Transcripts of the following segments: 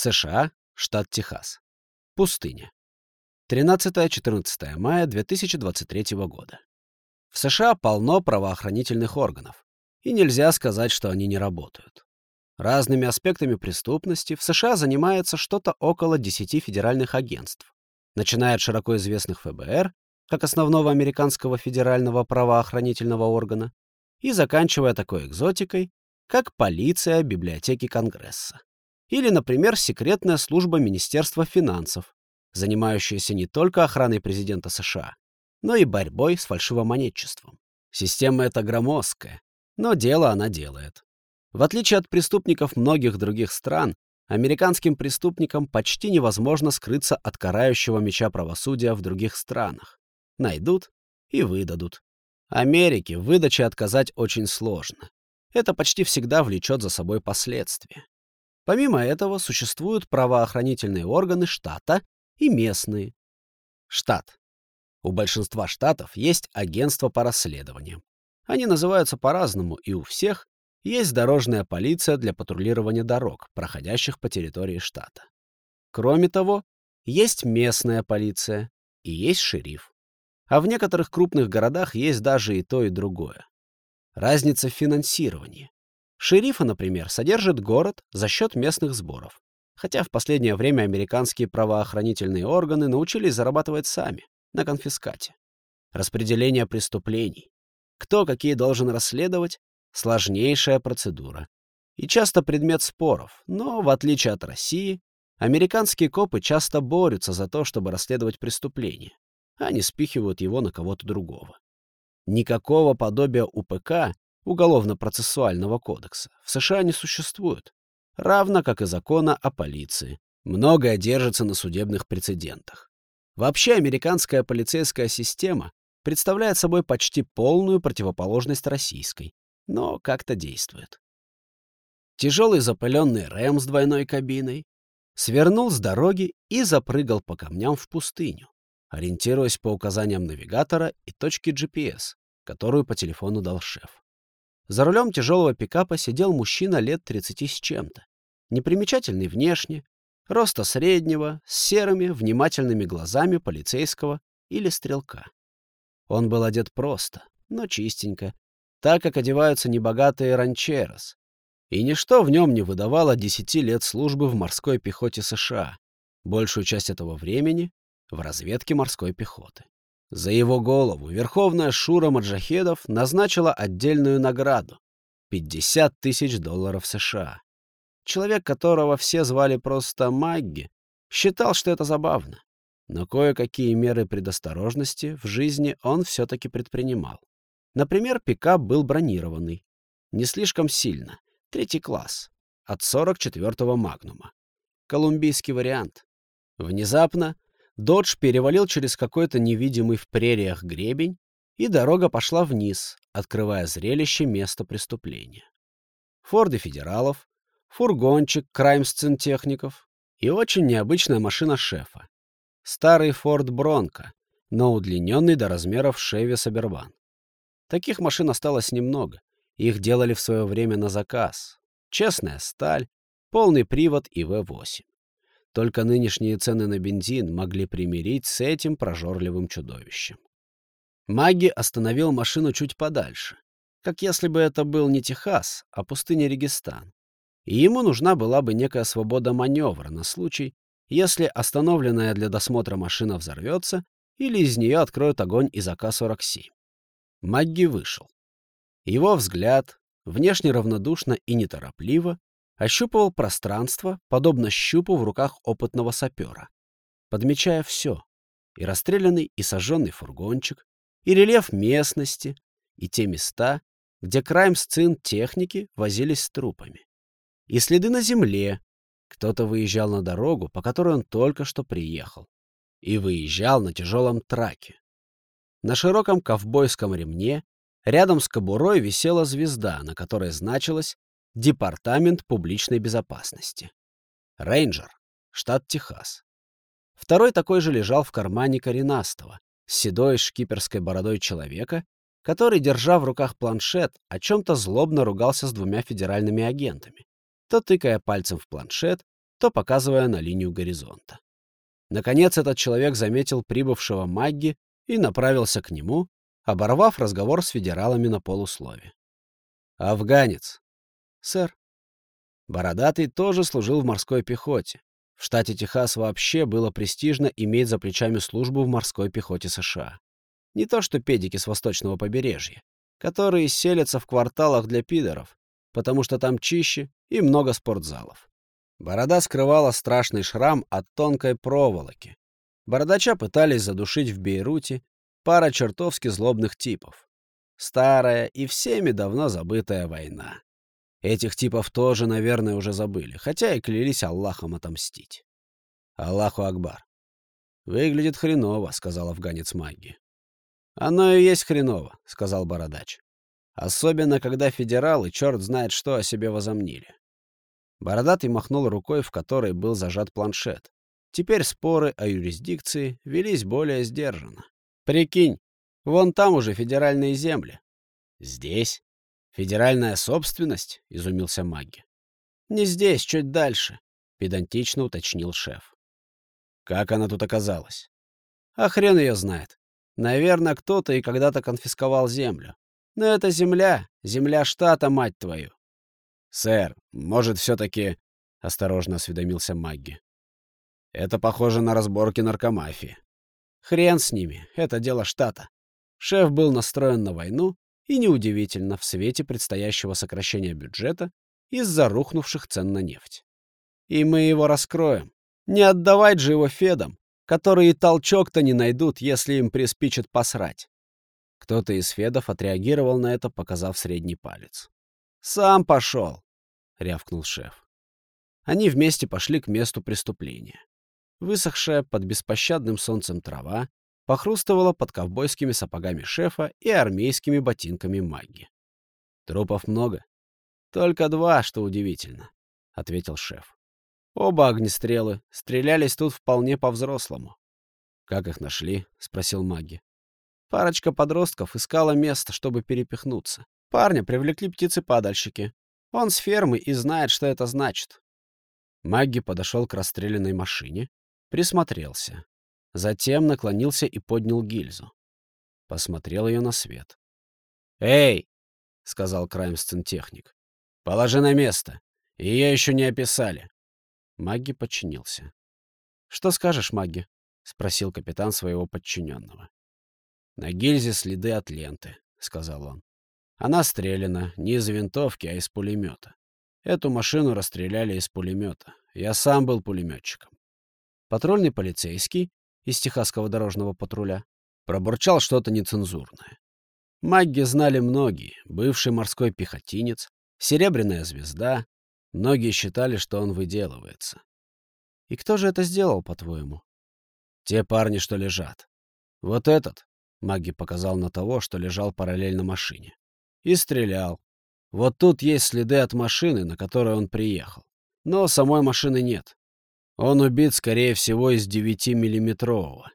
США, штат Техас. Пустыня. 13-14 мая 2023 года. В США полно правоохранительных органов, и нельзя сказать, что они не работают. Разными аспектами преступности в США занимается что-то около 10 федеральных агентств, начиная от широко известных ФБР, как основного американского федерального правоохранительного органа, и заканчивая такой экзотикой, как полиция библиотеки Конгресса. Или, например, секретная служба Министерства финансов, занимающаяся не только охраной президента США, но и борьбой с фальшивомонетчеством. Система эта громоздкая, но дело она делает. В отличие от преступников многих других стран, американским преступникам почти невозможно скрыться от карающего меча правосудия в других странах. Найдут и выдадут. Америке в выдаче отказать очень сложно. Это почти всегда влечет за собой последствия. Помимо этого, существуют правоохранительные органы штата и местные. Штат. У большинства штатов есть агентство по расследованиям. Они называются по-разному, и у всех есть дорожная полиция для патрулирования дорог, проходящих по территории штата. Кроме того, есть местная полиция и есть шериф. А в некоторых крупных городах есть даже и то, и другое. Разница в финансировании. Шерифа, например, содержит город за счет местных сборов. Хотя в последнее время американские правоохранительные органы научились зарабатывать сами, на конфискате. Распределение преступлений. Кто какие должен расследовать — сложнейшая процедура. И часто предмет споров, но, в отличие от России, американские копы часто борются за то, чтобы расследовать преступление, а не спихивают его на кого-то другого. Никакого подобия УПК, Уголовно-процессуального кодекса, в США не существует, равно как и закона о полиции. Многое держится на судебных прецедентах. Вообще американская полицейская система представляет собой почти полную противоположность российской, но как-то действует. Тяжелый запыленный рэм с двойной кабиной свернул с дороги и запрыгал по камням в пустыню, ориентируясь по указаниям навигатора и точки GPS, которую по телефону дал шеф. За рулем тяжелого пикапа сидел мужчина лет 30 с чем-то. Непримечательный внешне, роста среднего, с серыми, внимательными глазами полицейского или стрелка. Он был одет просто, но чистенько, так как одеваются небогатые ранчерос. И ничто в нем не выдавало десяти лет службы в морской пехоте США, большую часть этого времени — в разведке морской пехоты. За его голову Верховная Шура Маджахедов назначила отдельную награду — 50 тысяч долларов США. Человек, которого все звали просто Магги, считал, что это забавно. Но кое-какие меры предосторожности в жизни он все-таки предпринимал. Например, пикап был бронированный. Не слишком сильно. Третий класс. От 44-го Магнума. Колумбийский вариант. Внезапно Додж перевалил через какой-то невидимый в прериях гребень, и дорога пошла вниз, открывая зрелище места преступления. Форды федералов, фургончик краймсцен-техников и очень необычная машина шефа. Старый Форд Бронко, но удлиненный до размеров Шеви Сабербан. Таких машин осталось немного. Их делали в свое время на заказ. Честная сталь, полный привод и В8. Только нынешние цены на бензин могли примирить с этим прожорливым чудовищем. Маги остановил машину чуть подальше, как если бы это был не Техас, а пустыня Регистан. И ему нужна была бы некая свобода маневра на случай, если остановленная для досмотра машина взорвется или из нее откроют огонь из АК-47. Магги вышел. Его взгляд, внешне равнодушно и неторопливо, ощупывал пространство, подобно щупу в руках опытного сапера, подмечая все — и расстрелянный и сожженный фургончик, и рельеф местности, и те места, где крайм-сцен техники возились с трупами, и следы на земле, кто-то выезжал на дорогу, по которой он только что приехал, и выезжал на тяжелом траке. На широком ковбойском ремне рядом с кобурой висела звезда, на которой значилось Департамент публичной безопасности. Рейнджер, штат Техас. Второй такой же лежал в кармане коренастого, с седой шкиперской бородой человека, который, держа в руках планшет, о чем-то злобно ругался с двумя федеральными агентами, то тыкая пальцем в планшет, то показывая на линию горизонта. Наконец этот человек заметил прибывшего Магги и направился к нему, оборвав разговор с федералами на полуслове. «Афганец». «Сэр». Бородатый тоже служил в морской пехоте. В штате Техас вообще было престижно иметь за плечами службу в морской пехоте США. Не то что педики с восточного побережья, которые селятся в кварталах для пидоров, потому что там чище и много спортзалов. Борода скрывала страшный шрам от тонкой проволоки. Бородача пытались задушить в Бейруте пара чертовски злобных типов. Старая и всеми давно забытая война. Этих типов тоже, наверное, уже забыли, хотя и клялись Аллахом отомстить. Аллаху Акбар. «Выглядит хреново», — сказал афганец Магги. «Оно и есть хреново», — сказал Бородач. «Особенно, когда федералы черт знает что о себе возомнили». Бородатый махнул рукой, в которой был зажат планшет. Теперь споры о юрисдикции велись более сдержанно. «Прикинь, вон там уже федеральные земли». «Здесь? Федеральная собственность?» — изумился Магги. «Не здесь, чуть дальше», — педантично уточнил шеф. «Как она тут оказалась?» «А хрен ее знает. Наверное, кто-то и когда-то конфисковал землю. Но это земля, земля штата, мать твою. «Сэр, может, все-таки...» — осторожно осведомился Магги. «Это похоже на разборки наркомафии». «Хрен с ними, это дело штата». Шеф был настроен на войну, и неудивительно в свете предстоящего сокращения бюджета из-за рухнувших цен на нефть. И мы его раскроем. Не отдавать же его Федам, которые толчок-то не найдут, если им приспичит посрать. Кто-то из Федов отреагировал на это, показав средний палец. «Сам пошел!» — рявкнул шеф. Они вместе пошли к месту преступления. Высохшая под беспощадным солнцем трава похрустывала под ковбойскими сапогами шефа и армейскими ботинками маги. «Трупов много?» «Только два, что удивительно», — ответил шеф. Оба огнестрелы стрелялись тут вполне по-взрослому. «Как их нашли?» — спросил Маги. Парочка подростков искала место, чтобы перепихнуться. Парня привлекли птицы-падальщики. Он с фермы и знает, что это значит. Маги подошел к расстрелянной машине, присмотрелся. Затем наклонился и поднял гильзу. Посмотрел ее на свет. «Эй!» — сказал краймсцен-техник. «Положи на место. Ее еще не описали. Магги подчинился. «Что скажешь, Магги?» — спросил капитан своего подчиненного. «На гильзе следы от ленты», — сказал он. «Она стреляна не из винтовки, а из пулемета. Эту машину расстреляли из пулемета. Я сам был пулеметчиком». Патрульный полицейский из Техасского дорожного патруля пробурчал что-то нецензурное. Магги знали многие. Бывший морской пехотинец, серебряная звезда, Многие считали, что он выделывается. И кто же это сделал, по-твоему? Те парни, что лежат. Вот этот, Маги показал на того, что лежал параллельно машине. И стрелял. Вот тут есть следы от машины, на которой он приехал. Но самой машины нет. Он убит, скорее всего, из 9-миллиметрового.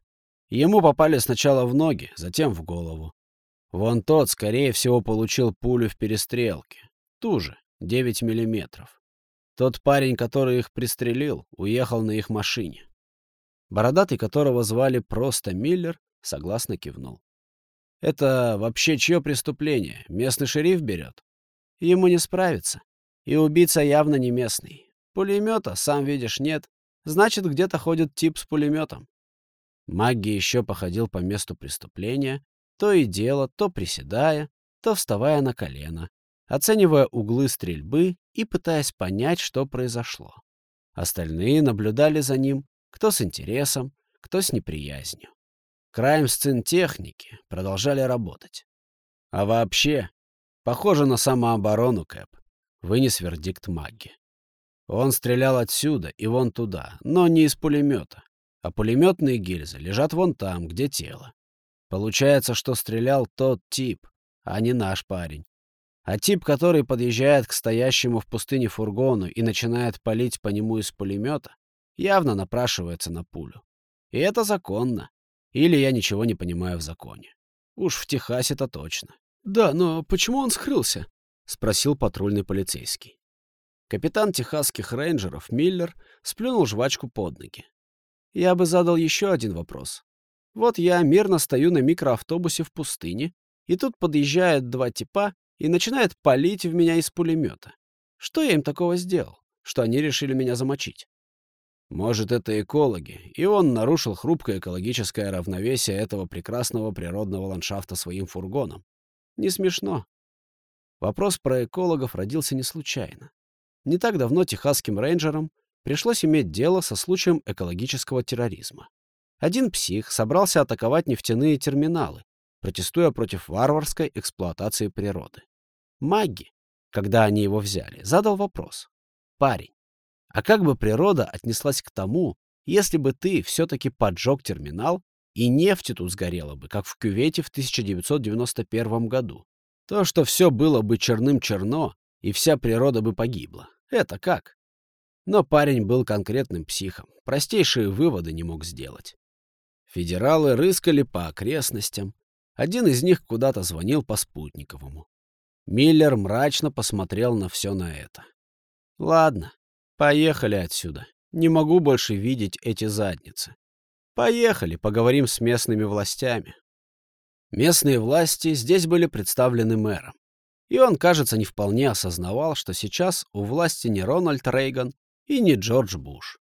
Ему попали сначала в ноги, затем в голову. Вон тот, скорее всего, получил пулю в перестрелке. Ту же, 9 миллиметров. Тот парень, который их пристрелил, уехал на их машине. Бородатый, которого звали просто Миллер, согласно кивнул. «Это вообще чье преступление? Местный шериф берет?» «Ему не справиться. И убийца явно не местный. Пулемета, сам видишь, нет. Значит, где-то ходит тип с пулеметом». Магги еще походил по месту преступления, то и дело, то приседая, то вставая на колено, оценивая углы стрельбы и пытаясь понять, что произошло. Остальные наблюдали за ним, кто с интересом, кто с неприязнью. Крайм-сцен техники продолжали работать. А вообще, похоже на самооборону, Кэп, вынес вердикт Магги. Он стрелял отсюда и вон туда, но не из пулемета. А пулеметные гильзы лежат вон там, где тело. Получается, что стрелял тот тип, а не наш парень. А тип, который подъезжает к стоящему в пустыне фургону и начинает палить по нему из пулемета, явно напрашивается на пулю. И это законно. Или я ничего не понимаю в законе. Уж в Техасе-то точно. «Да, но почему он скрылся?» — спросил патрульный полицейский. Капитан техасских рейнджеров Миллер сплюнул жвачку под ноги. Я бы задал еще один вопрос. Вот я мирно стою на микроавтобусе в пустыне, и тут подъезжают два типа и начинают палить в меня из пулемета. Что я им такого сделал, что они решили меня замочить? Может, это экологи, и он нарушил хрупкое экологическое равновесие этого прекрасного природного ландшафта своим фургоном. Не смешно. Вопрос про экологов родился не случайно. Не так давно техасским рейнджерам пришлось иметь дело со случаем экологического терроризма. Один псих собрался атаковать нефтяные терминалы, протестуя против варварской эксплуатации природы. Маги, когда они его взяли, задал вопрос. «Парень, а как бы природа отнеслась к тому, если бы ты все-таки поджег терминал, и нефть тут сгорела бы, как в кювете в 1991 году? То, что все было бы черным-черно, и вся природа бы погибла. Это как? Но парень был конкретным психом, простейшие выводы не мог сделать. Федералы рыскали по окрестностям. Один из них куда-то звонил по спутниковому. Миллер мрачно посмотрел на все на это. «Ладно, поехали отсюда. Не могу больше видеть эти задницы. Поехали, поговорим с местными властями». Местные власти здесь были представлены мэром. И он, кажется, не вполне осознавал, что сейчас у власти не Рональд Рейган и не Джордж Буш.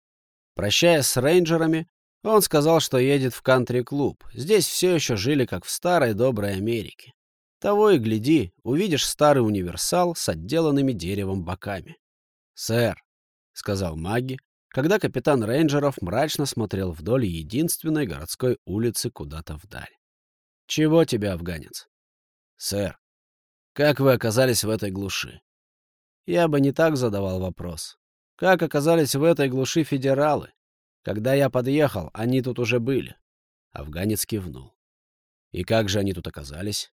Прощаясь с рейнджерами, он сказал, что едет в кантри-клуб. Здесь все еще жили, как в старой доброй Америке. Того и гляди, увидишь старый универсал с отделанными деревом боками. «Сэр», — сказал Маги, когда капитан рейнджеров мрачно смотрел вдоль единственной городской улицы куда-то вдаль. «Чего тебе, афганец?» «Сэр, как вы оказались в этой глуши? Я бы не так задавал вопрос. Как оказались в этой глуши федералы? Когда я подъехал, они тут уже были. Афганец кивнул. И как же они тут оказались?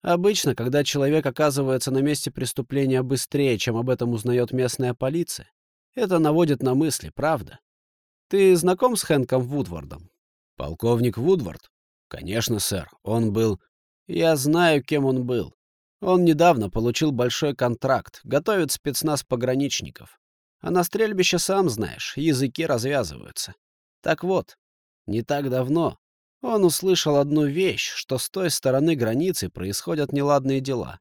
Обычно, когда человек оказывается на месте преступления быстрее, чем об этом узнает местная полиция, это наводит на мысли, правда? Ты знаком с Хэнком Вудвардом? Полковник Вудвард? Конечно, сэр. Он был... Я знаю, кем он был. Он недавно получил большой контракт, готовит спецназ пограничников. А на стрельбище, сам знаешь, языки развязываются. Так вот, не так давно он услышал одну вещь, что с той стороны границы происходят неладные дела.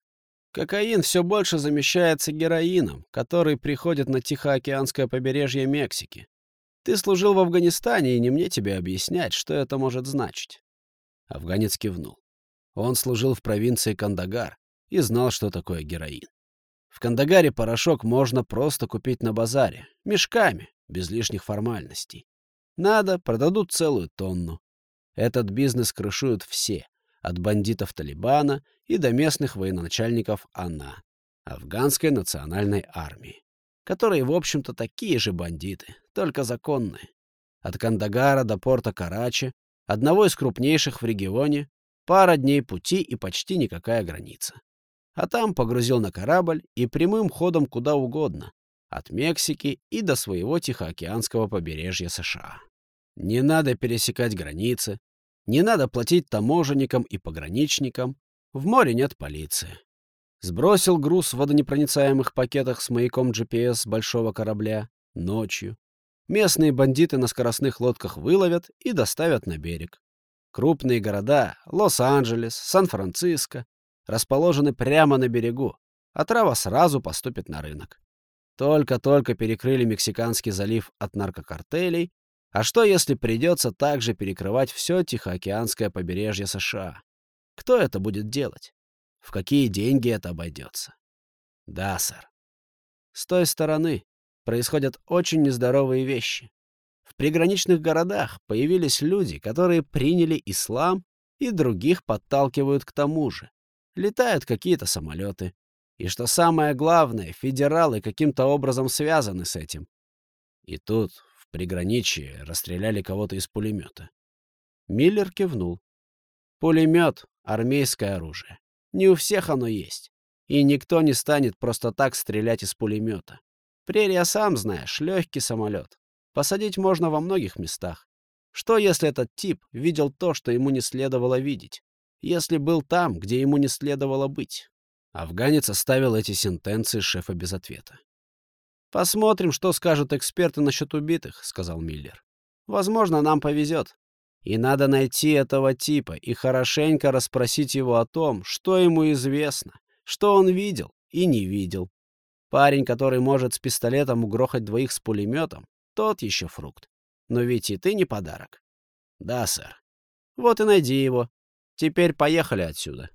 Кокаин все больше замещается героином, который приходит на Тихоокеанское побережье Мексики. Ты служил в Афганистане, и не мне тебе объяснять, что это может значить. Афганец кивнул. Он служил в провинции Кандагар, и знал, что такое героин. В Кандагаре порошок можно просто купить на базаре, мешками, без лишних формальностей. Надо, продадут целую тонну. Этот бизнес крышуют все, от бандитов Талибана и до местных военачальников АНА, афганской национальной армии, которые, в общем-то, такие же бандиты, только законные. От Кандагара до порта Карачи, одного из крупнейших в регионе, пара дней пути и почти никакая граница а там погрузил на корабль и прямым ходом куда угодно, от Мексики и до своего Тихоокеанского побережья США. Не надо пересекать границы, не надо платить таможенникам и пограничникам, в море нет полиции. Сбросил груз в водонепроницаемых пакетах с маяком GPS большого корабля ночью. Местные бандиты на скоростных лодках выловят и доставят на берег. Крупные города — Лос-Анджелес, Сан-Франциско, расположены прямо на берегу, а трава сразу поступит на рынок. Только-только перекрыли Мексиканский залив от наркокартелей, а что, если придется также перекрывать все Тихоокеанское побережье США? Кто это будет делать? В какие деньги это обойдется? Да, сэр. С той стороны происходят очень нездоровые вещи. В приграничных городах появились люди, которые приняли ислам и других подталкивают к тому же летают какие-то самолеты. И что самое главное, федералы каким-то образом связаны с этим. И тут, в приграничье, расстреляли кого-то из пулемета. Миллер кивнул. Пулемет — армейское оружие. Не у всех оно есть. И никто не станет просто так стрелять из пулемета. Прерия, сам знаешь, легкий самолет. Посадить можно во многих местах. Что, если этот тип видел то, что ему не следовало видеть? Если был там, где ему не следовало быть. Афганец оставил эти сентенции шефа без ответа. «Посмотрим, что скажут эксперты насчет убитых», — сказал Миллер. «Возможно, нам повезет. И надо найти этого типа и хорошенько расспросить его о том, что ему известно, что он видел и не видел. Парень, который может с пистолетом угрохать двоих с пулеметом, тот еще фрукт. Но ведь и ты не подарок. Да, сэр. Вот и найди его. Теперь поехали отсюда.